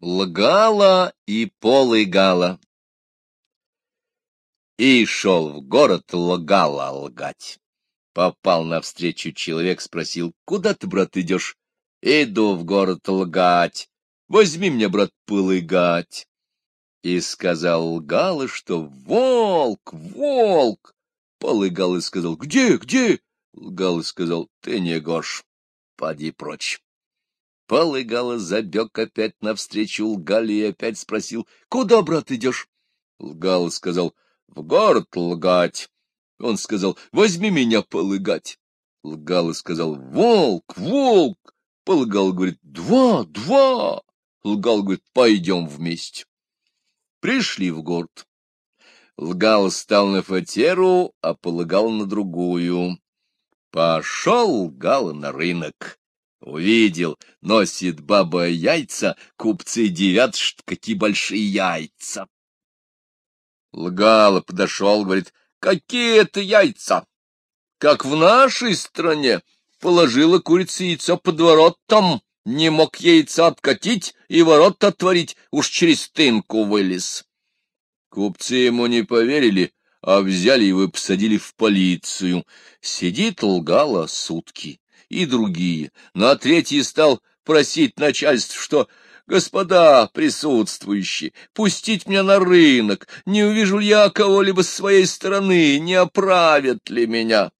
Лгала и полыгала. И шел в город лгала лгать. Попал навстречу человек, спросил, куда ты, брат, идешь? Иду в город лгать. Возьми меня, брат, полыгать. И сказал лгала, что волк, волк. Полыгал и сказал, где, где? Лгал и сказал, ты не гош, поди прочь. Полыгала забег опять навстречу лгали и опять спросил, куда, брат, идешь? Лгал и сказал, в город лгать. Он сказал, возьми меня полыгать. Лгал и сказал, волк, волк. Полыгал говорит, два, два. Лгал говорит, пойдем вместе. Пришли в город. Лгал стал на фатеру, а полыгал на другую. Пошел Лгал на рынок. Увидел, носит баба яйца, купцы девят, что какие большие яйца. Лгала подошел, говорит, какие это яйца? Как в нашей стране положила курица яйцо под воротом, не мог яйца откатить и ворот отворить, уж через тынку вылез. Купцы ему не поверили, а взяли его и посадили в полицию. Сидит лгала сутки, и другие. На третий стал просить начальство, что Господа присутствующие, пустить меня на рынок, не увижу ли я кого-либо с своей стороны, не оправят ли меня?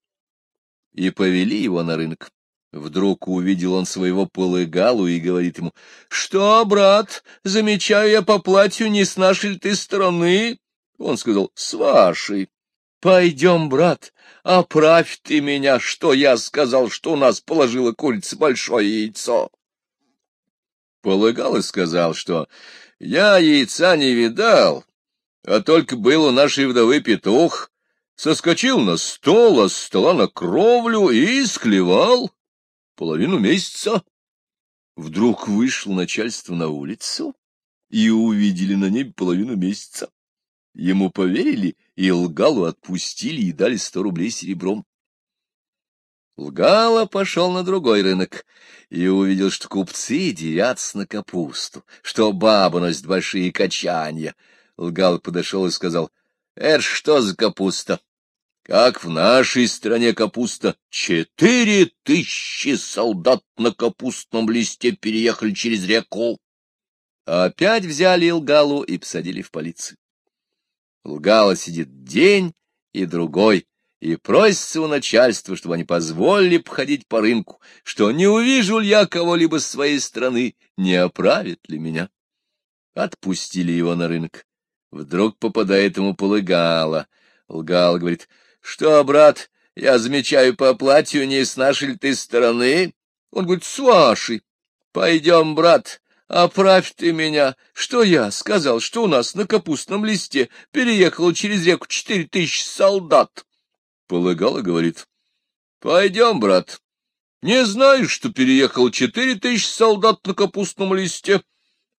И повели его на рынок. Вдруг увидел он своего полыгалу и говорит ему, — Что, брат, замечаю я по платью, не с нашей ты стороны? Он сказал, — С вашей. — Пойдем, брат, оправь ты меня, что я сказал, что у нас положила курица большое яйцо. Полыгал и сказал, что я яйца не видал, а только был у нашей вдовы петух, соскочил на стол, а с стола на кровлю и склевал половину месяца. Вдруг вышло начальство на улицу и увидели на небе половину месяца. Ему поверили, и лгалу отпустили и дали сто рублей серебром. Лгала пошел на другой рынок и увидел, что купцы дерятся на капусту, что баба носит большие качанья. Лгал подошел и сказал, — Это что за капуста? — Как в нашей стране капуста. Четыре тысячи солдат на капустном листе переехали через реку. Опять взяли Лгалу и посадили в полицию. Лгала сидит день и другой, и просится у начальства, чтобы они позволили походить по рынку, что не увижу ли я кого-либо с своей стороны, не оправит ли меня. Отпустили его на рынок. Вдруг попадает ему полыгала. Лгал, говорит, — Что, брат, я замечаю по платью, не с нашей ли ты стороны? Он говорит, — С вашей. Пойдем, брат, оправь ты меня. Что я сказал, что у нас на капустном листе переехало через реку четыре тысячи солдат? Полыгал и говорит, — Пойдем, брат. Не знаю, что переехал четыре тысячи солдат на капустном листе,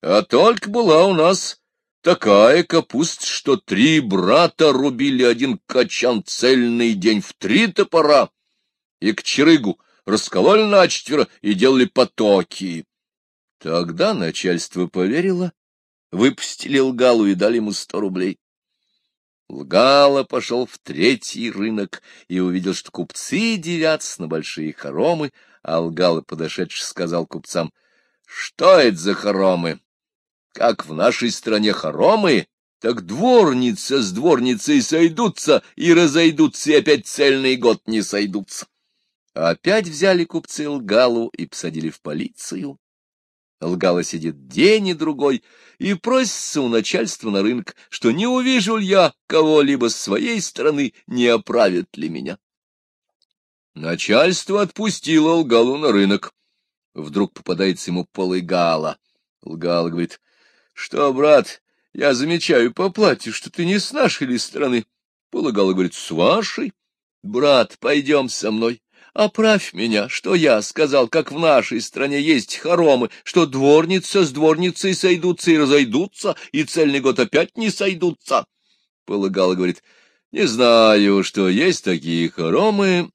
а только была у нас такая капуста, что три брата рубили один качан цельный день в три топора, и к черыгу раскололи начетверо и делали потоки. Тогда начальство поверило, выпустили лгалу и дали ему сто рублей. Лгало пошел в третий рынок и увидел, что купцы девятся на большие хоромы, а Лгало, подошедший, сказал купцам, — Что это за хоромы? Как в нашей стране хоромы, так дворница с дворницей сойдутся и разойдутся, и опять цельный год не сойдутся. Опять взяли купцы Лгалу и посадили в полицию. Лгала сидит день и другой и просится у начальства на рынок, что не увижу ли я кого-либо с своей стороны, не оправит ли меня. Начальство отпустило Лгалу на рынок. Вдруг попадается ему полыгала. Лгал говорит, — Что, брат, я замечаю по платью, что ты не с нашей ли стороны? Полыгала говорит, — С вашей. Брат, пойдем со мной. Оправь меня, что я сказал, как в нашей стране есть хоромы, что дворница с дворницей сойдутся и разойдутся, и цельный год опять не сойдутся. Полагал, говорит, не знаю, что есть такие хоромы,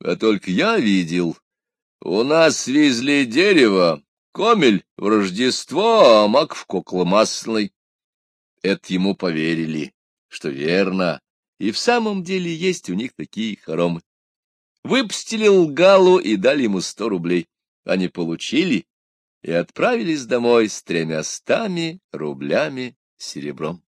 а только я видел. У нас везли дерево, Комель в Рождество, а мак в кокломасляной. Это ему поверили, что верно, и в самом деле есть у них такие хоромы. Выпустили лгалу и дали ему сто рублей. Они получили и отправились домой с тремястами рублями серебром.